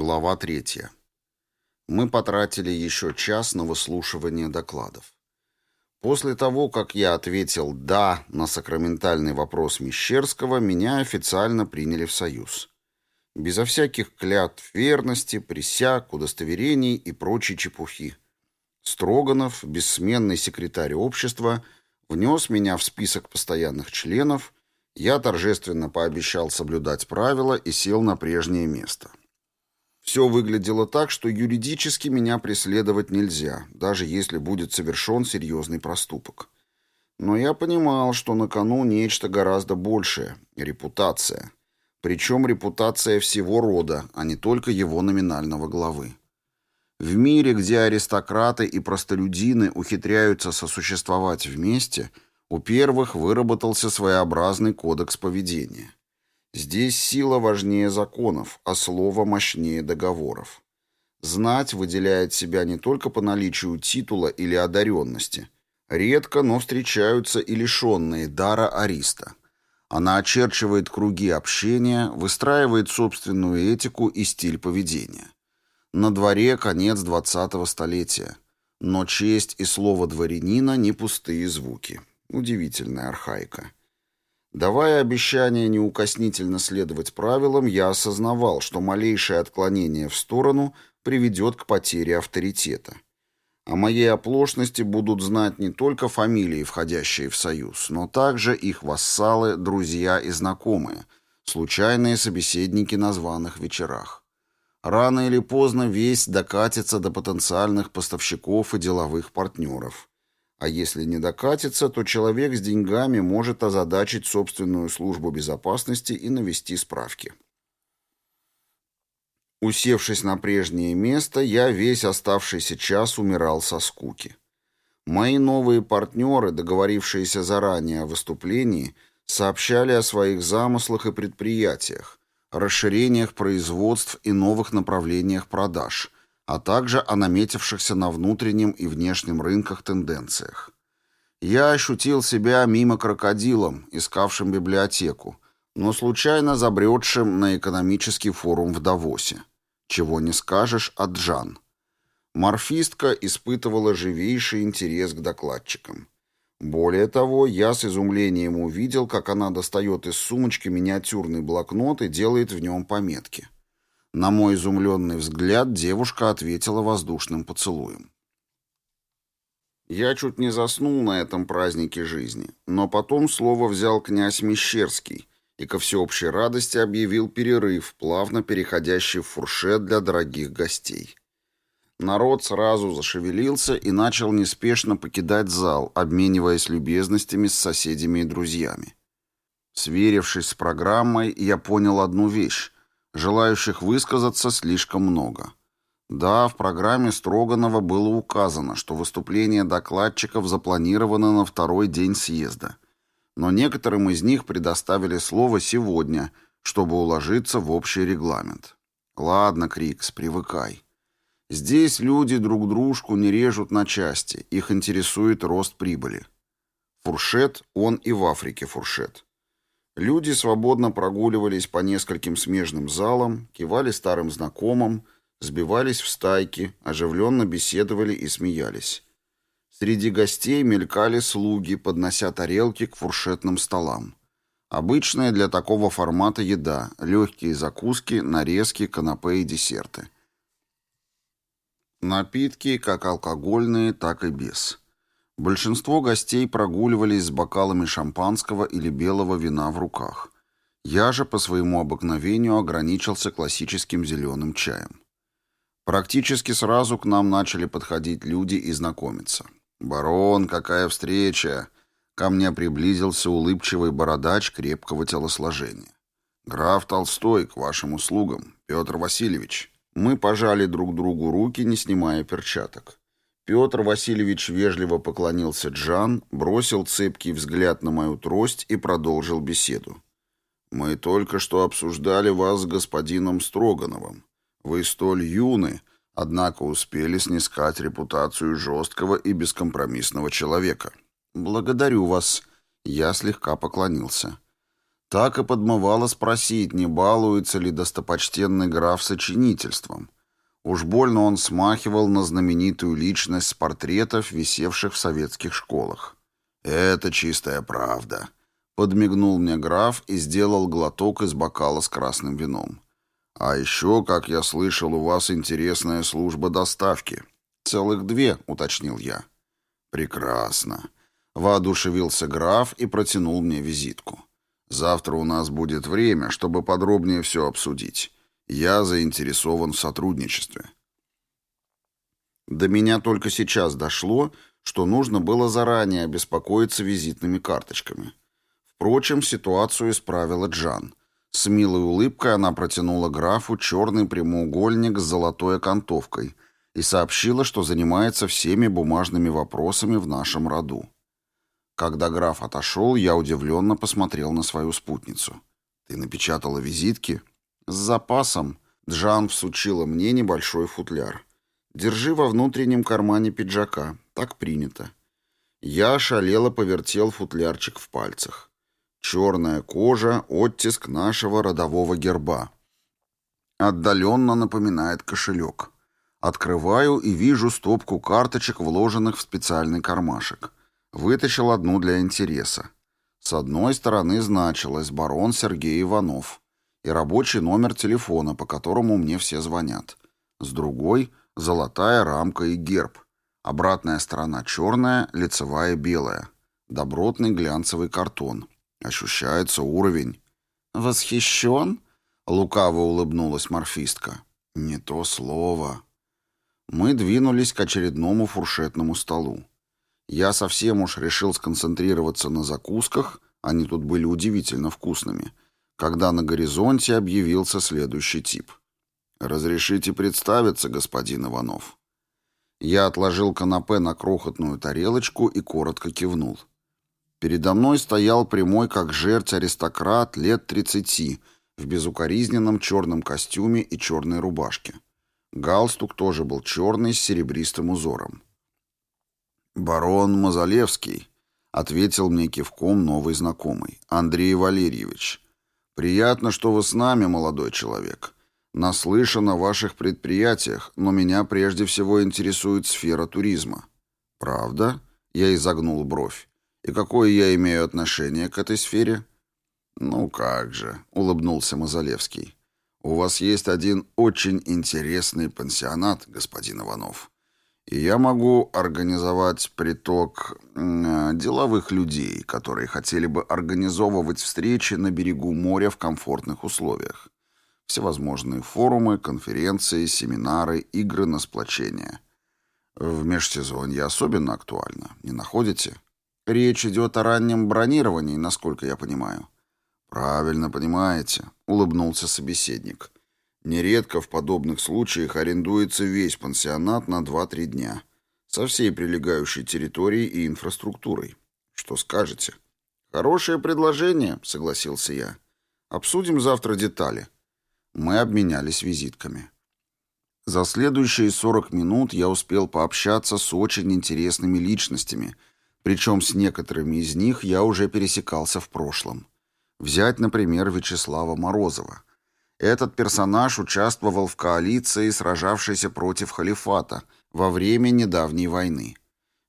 Глава третья. Мы потратили еще час на выслушивание докладов. После того, как я ответил «да» на сакраментальный вопрос Мещерского, меня официально приняли в Союз. Безо всяких клятв верности, присяг, удостоверений и прочей чепухи. Строганов, бессменный секретарь общества, внес меня в список постоянных членов, я торжественно пообещал соблюдать правила и сел на прежнее место. Все выглядело так, что юридически меня преследовать нельзя, даже если будет совершен серьезный проступок. Но я понимал, что на кону нечто гораздо большее — репутация. Причем репутация всего рода, а не только его номинального главы. В мире, где аристократы и простолюдины ухитряются сосуществовать вместе, у первых выработался своеобразный кодекс поведения. Здесь сила важнее законов, а слово мощнее договоров. Знать выделяет себя не только по наличию титула или одаренности. Редко, но встречаются и лишенные дара ариста. Она очерчивает круги общения, выстраивает собственную этику и стиль поведения. На дворе конец 20-го столетия. Но честь и слово дворянина не пустые звуки. Удивительная архаика. Давая обещание неукоснительно следовать правилам, я осознавал, что малейшее отклонение в сторону приведет к потере авторитета. О моей оплошности будут знать не только фамилии, входящие в союз, но также их вассалы, друзья и знакомые, случайные собеседники на званых вечерах. Рано или поздно весть докатится до потенциальных поставщиков и деловых партнеров. А если не докатится, то человек с деньгами может озадачить собственную службу безопасности и навести справки. Усевшись на прежнее место, я весь оставшийся час умирал со скуки. Мои новые партнеры, договорившиеся заранее о выступлении, сообщали о своих замыслах и предприятиях, расширениях производств и новых направлениях продаж – а также о наметившихся на внутреннем и внешнем рынках тенденциях. Я ощутил себя мимо крокодилом, искавшим библиотеку, но случайно забредшим на экономический форум в Давосе. Чего не скажешь о Джан. Морфистка испытывала живейший интерес к докладчикам. Более того, я с изумлением увидел, как она достает из сумочки миниатюрный блокнот и делает в нем пометки. На мой изумленный взгляд девушка ответила воздушным поцелуем. Я чуть не заснул на этом празднике жизни, но потом слово взял князь Мещерский и ко всеобщей радости объявил перерыв, плавно переходящий в фуршет для дорогих гостей. Народ сразу зашевелился и начал неспешно покидать зал, обмениваясь любезностями с соседями и друзьями. Сверившись с программой, я понял одну вещь. Желающих высказаться слишком много. Да, в программе Строганова было указано, что выступление докладчиков запланировано на второй день съезда. Но некоторым из них предоставили слово сегодня, чтобы уложиться в общий регламент. Ладно, Крикс, привыкай. Здесь люди друг дружку не режут на части, их интересует рост прибыли. Фуршет, он и в Африке фуршет. Люди свободно прогуливались по нескольким смежным залам, кивали старым знакомым, сбивались в стайки, оживленно беседовали и смеялись. Среди гостей мелькали слуги, поднося тарелки к фуршетным столам. Обычная для такого формата еда, легкие закуски, нарезки, канапе и десерты. Напитки, как алкогольные, так и без. Большинство гостей прогуливались с бокалами шампанского или белого вина в руках. Я же по своему обыкновению ограничился классическим зеленым чаем. Практически сразу к нам начали подходить люди и знакомиться. «Барон, какая встреча!» Ко мне приблизился улыбчивый бородач крепкого телосложения. «Граф Толстой, к вашим услугам. Петр Васильевич». Мы пожали друг другу руки, не снимая перчаток. Петр Васильевич вежливо поклонился Джан, бросил цепкий взгляд на мою трость и продолжил беседу. «Мы только что обсуждали вас с господином Строгановым. Вы столь юны, однако успели снискать репутацию жесткого и бескомпромиссного человека. Благодарю вас». Я слегка поклонился. Так и подмывало спросить, не балуется ли достопочтенный граф сочинительством. Уж больно он смахивал на знаменитую личность с портретов, висевших в советских школах. «Это чистая правда», — подмигнул мне граф и сделал глоток из бокала с красным вином. «А еще, как я слышал, у вас интересная служба доставки». «Целых две», — уточнил я. «Прекрасно», — воодушевился граф и протянул мне визитку. Завтра у нас будет время, чтобы подробнее все обсудить. Я заинтересован в сотрудничестве. До меня только сейчас дошло, что нужно было заранее обеспокоиться визитными карточками. Впрочем, ситуацию исправила Джан. С милой улыбкой она протянула графу черный прямоугольник с золотой окантовкой и сообщила, что занимается всеми бумажными вопросами в нашем роду. Когда граф отошел, я удивленно посмотрел на свою спутницу. «Ты напечатала визитки?» «С запасом». Джан всучила мне небольшой футляр. «Держи во внутреннем кармане пиджака. Так принято». Я ошалело повертел футлярчик в пальцах. Черная кожа — оттиск нашего родового герба. Отдаленно напоминает кошелек. Открываю и вижу стопку карточек, вложенных в специальный кармашек. Вытащил одну для интереса. С одной стороны значилось «Барон Сергей Иванов» и рабочий номер телефона, по которому мне все звонят. С другой — золотая рамка и герб. Обратная сторона черная, лицевая белая. Добротный глянцевый картон. Ощущается уровень. «Восхищен?» — лукаво улыбнулась морфистка. «Не то слово». Мы двинулись к очередному фуршетному столу. Я совсем уж решил сконцентрироваться на закусках, они тут были удивительно вкусными, когда на горизонте объявился следующий тип. «Разрешите представиться, господин Иванов?» Я отложил канапе на крохотную тарелочку и коротко кивнул. Передо мной стоял прямой, как жерть, аристократ лет тридцати, в безукоризненном черном костюме и черной рубашке. Галстук тоже был черный с серебристым узором. «Барон Мазалевский», — ответил мне кивком новый знакомый, Андрей Валерьевич. «Приятно, что вы с нами, молодой человек. Наслышан о ваших предприятиях, но меня прежде всего интересует сфера туризма». «Правда?» — я изогнул бровь. «И какое я имею отношение к этой сфере?» «Ну как же», — улыбнулся Мазалевский. «У вас есть один очень интересный пансионат, господин Иванов. И я могу организовать приток э, деловых людей, которые хотели бы организовывать встречи на берегу моря в комфортных условиях. Всевозможные форумы, конференции, семинары, игры на сплочение. В межсезонье особенно актуально, не находите? Речь идет о раннем бронировании, насколько я понимаю. Правильно понимаете, улыбнулся собеседник. Нередко в подобных случаях арендуется весь пансионат на 2-3 дня, со всей прилегающей территорией и инфраструктурой. Что скажете? Хорошее предложение, согласился я. Обсудим завтра детали. Мы обменялись визитками. За следующие 40 минут я успел пообщаться с очень интересными личностями, причем с некоторыми из них я уже пересекался в прошлом. Взять, например, Вячеслава Морозова – этот персонаж участвовал в коалиции, сражавшейся против халифата во время недавней войны.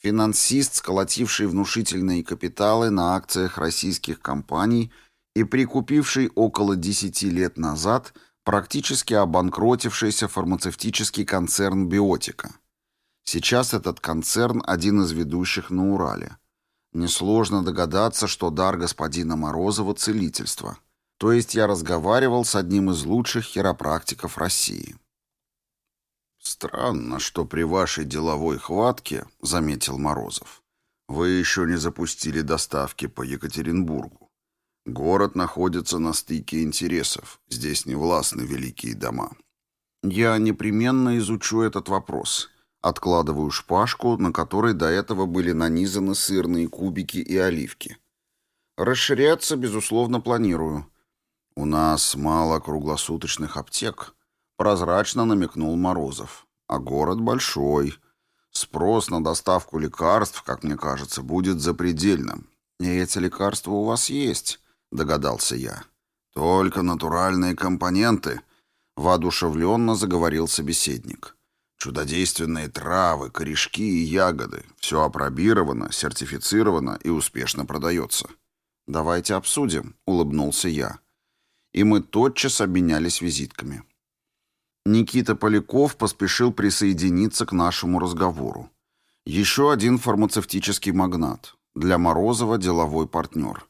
Финансист, сколотивший внушительные капиталы на акциях российских компаний и прикупивший около 10 лет назад практически обанкротившийся фармацевтический концерн «Биотика». Сейчас этот концерн один из ведущих на Урале. Несложно догадаться, что дар господина Морозова – целительство – то есть я разговаривал с одним из лучших хиропрактиков России. «Странно, что при вашей деловой хватке, — заметил Морозов, — вы еще не запустили доставки по Екатеринбургу. Город находится на стыке интересов, здесь не властны великие дома. Я непременно изучу этот вопрос». Откладываю шпажку, на которой до этого были нанизаны сырные кубики и оливки. Расширяться, безусловно, планирую. «У нас мало круглосуточных аптек», — прозрачно намекнул Морозов. «А город большой. Спрос на доставку лекарств, как мне кажется, будет запредельным. И эти лекарства у вас есть», — догадался я. Только натуральные компоненты, воодушевленно заговорил собеседник. Чудодейственные травы, корешки и ягоды. Все опробировано, сертифицировано и успешно продается. «Давайте обсудим», — улыбнулся я. И мы тотчас обменялись визитками. Никита Поляков поспешил присоединиться к нашему разговору. Еще один фармацевтический магнат. Для Морозова деловой партнер.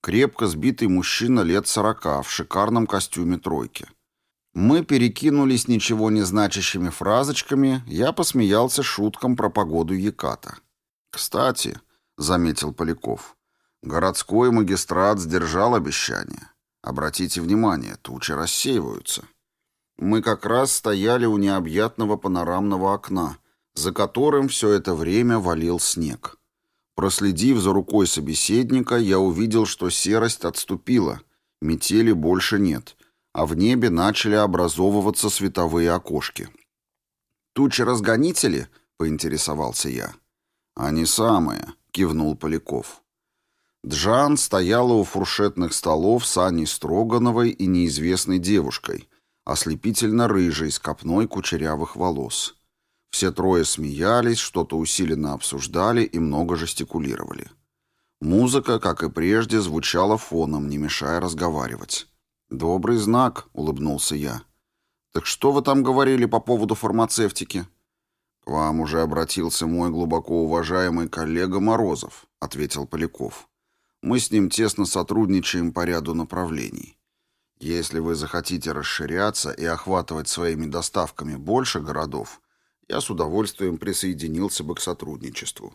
Крепко сбитый мужчина лет сорока в шикарном костюме тройки. Мы перекинулись ничего не значащими фразочками, я посмеялся шуткам про погоду Яката. «Кстати», — заметил Поляков, — «городской магистрат сдержал обещание. Обратите внимание, тучи рассеиваются». Мы как раз стояли у необъятного панорамного окна, за которым все это время валил снег. Проследив за рукой собеседника, я увидел, что серость отступила, метели больше нет — а в небе начали образовываться световые окошки. «Тучи-разгонители?» — поинтересовался я. «Они самые», — кивнул Поляков. Джан стояла у фуршетных столов с Аней Строгановой и неизвестной девушкой, ослепительно рыжей, с копной кучерявых волос. Все трое смеялись, что-то усиленно обсуждали и много жестикулировали. Музыка, как и прежде, звучала фоном, не мешая разговаривать. «Добрый знак», — улыбнулся я. «Так что вы там говорили по поводу фармацевтики?» «К вам уже обратился мой глубоко уважаемый коллега Морозов», — ответил Поляков. «Мы с ним тесно сотрудничаем по ряду направлений. Если вы захотите расширяться и охватывать своими доставками больше городов, я с удовольствием присоединился бы к сотрудничеству.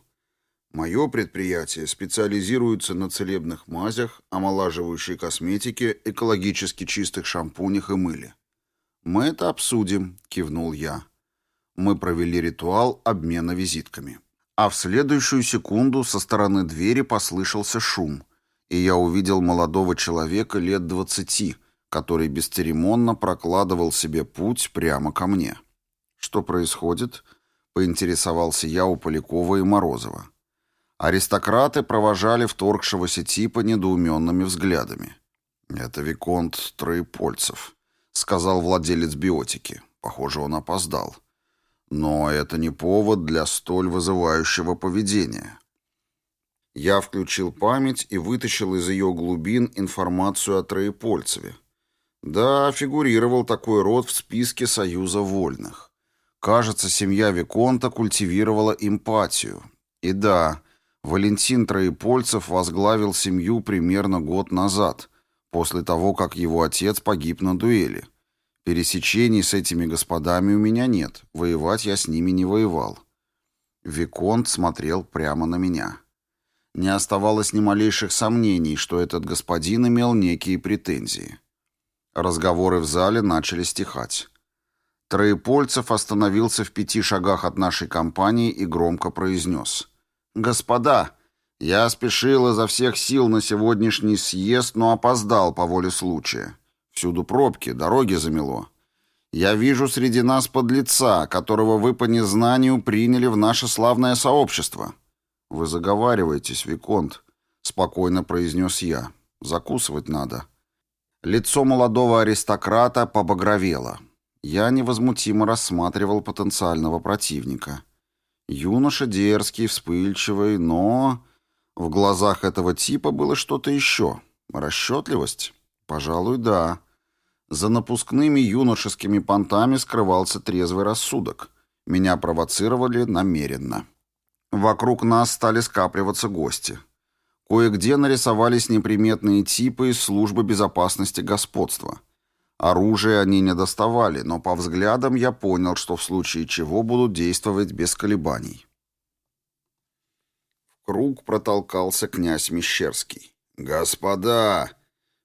Мое предприятие специализируется на целебных мазях, омолаживающей косметике, экологически чистых шампунях и мыле. «Мы это обсудим», — кивнул я. Мы провели ритуал обмена визитками. А в следующую секунду со стороны двери послышался шум, и я увидел молодого человека лет двадцати, который бесцеремонно прокладывал себе путь прямо ко мне. «Что происходит?» — поинтересовался я у Полякова и Морозова. Аристократы провожали вторгшегося типа недоуменными взглядами. «Это Виконт Троепольцев», — сказал владелец биотики. Похоже, он опоздал. Но это не повод для столь вызывающего поведения. Я включил память и вытащил из ее глубин информацию о Троепольцеве. Да, фигурировал такой род в списке Союза Вольных. Кажется, семья Виконта культивировала эмпатию. И да, Валентин Троепольцев возглавил семью примерно год назад, после того, как его отец погиб на дуэли. Пересечений с этими господами у меня нет, воевать я с ними не воевал. Виконт смотрел прямо на меня. Не оставалось ни малейших сомнений, что этот господин имел некие претензии. Разговоры в зале начали стихать. Троепольцев остановился в пяти шагах от нашей компании и громко произнес — «Господа, я спешил изо всех сил на сегодняшний съезд, но опоздал по воле случая. Всюду пробки, дороги замело. Я вижу среди нас подлеца, которого вы по незнанию приняли в наше славное сообщество». «Вы заговариваетесь, Виконт», — спокойно произнес я. «Закусывать надо». Лицо молодого аристократа побагровело. Я невозмутимо рассматривал потенциального противника. Юноша дерзкий, вспыльчивый, но... В глазах этого типа было что-то еще. Расчетливость? Пожалуй, да. За напускными юношескими понтами скрывался трезвый рассудок. Меня провоцировали намеренно. Вокруг нас стали скапливаться гости. Кое-где нарисовались неприметные типы из службы безопасности господства — Оружие они не доставали, но по взглядам я понял, что в случае чего будут действовать без колебаний. В круг протолкался князь Мещерский. «Господа!»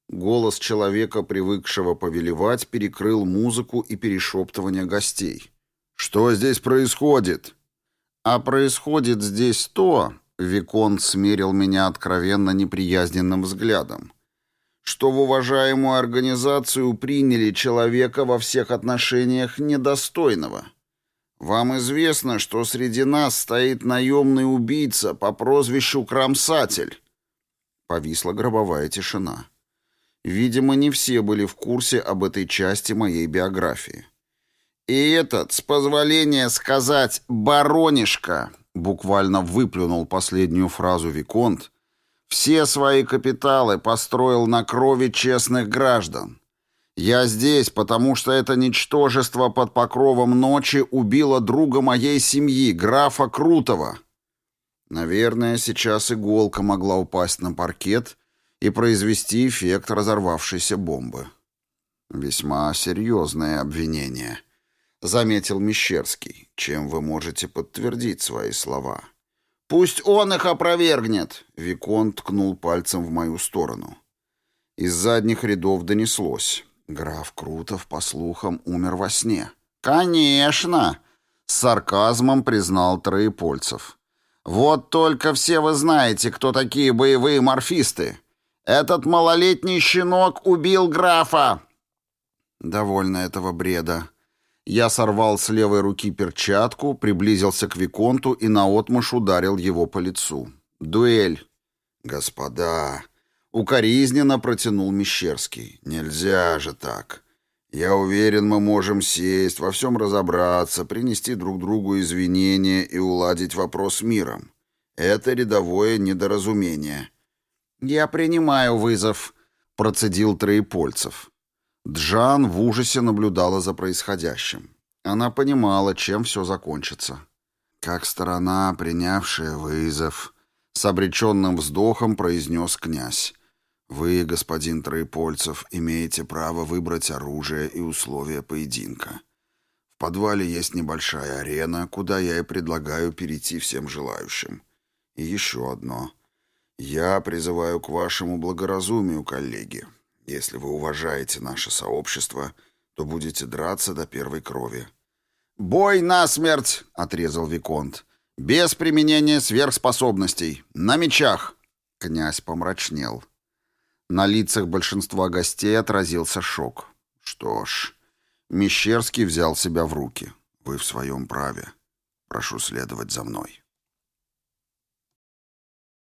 Голос человека, привыкшего повелевать, перекрыл музыку и перешептывание гостей. «Что здесь происходит?» «А происходит здесь то...» Викон смерил меня откровенно неприязненным взглядом что в уважаемую организацию приняли человека во всех отношениях недостойного. Вам известно, что среди нас стоит наемный убийца по прозвищу Кромсатель. Повисла гробовая тишина. Видимо, не все были в курсе об этой части моей биографии. «И этот, с позволения сказать, баронишка», буквально выплюнул последнюю фразу Виконт, «все свои капиталы построил на крови честных граждан. Я здесь, потому что это ничтожество под покровом ночи убило друга моей семьи, графа Крутого». Наверное, сейчас иголка могла упасть на паркет и произвести эффект разорвавшейся бомбы. Весьма серьезное обвинение —— заметил Мещерский, чем вы можете подтвердить свои слова. «Пусть он их опровергнет!» — Викон ткнул пальцем в мою сторону. Из задних рядов донеслось. Граф Крутов, по слухам, умер во сне. «Конечно!» — с сарказмом признал Троепольцев. «Вот только все вы знаете, кто такие боевые морфисты. Этот малолетний щенок убил графа!» «Довольно этого бреда», я сорвал с левой руки перчатку, приблизился к Виконту и наотмашь ударил его по лицу. «Дуэль!» «Господа!» Укоризненно протянул Мещерский. «Нельзя же так. Я уверен, мы можем сесть, во всем разобраться, принести друг другу извинения и уладить вопрос миром. Это рядовое недоразумение». «Я принимаю вызов», — процедил Троепольцев. Джан в ужасе наблюдала за происходящим. Она понимала, чем все закончится. «Как сторона, принявшая вызов», — с обреченным вздохом произнес князь. «Вы, господин Троепольцев, имеете право выбрать оружие и условия поединка. В подвале есть небольшая арена, куда я и предлагаю перейти всем желающим. И еще одно. Я призываю к вашему благоразумию, коллеги. Если вы уважаете наше сообщество, то будете драться до первой крови». «Бой насмерть!» — отрезал Виконт. «Без применения сверхспособностей. На мечах!» Князь помрачнел. На лицах большинства гостей отразился шок. «Что ж...» Мещерский взял себя в руки. «Вы в своем праве. Прошу следовать за мной».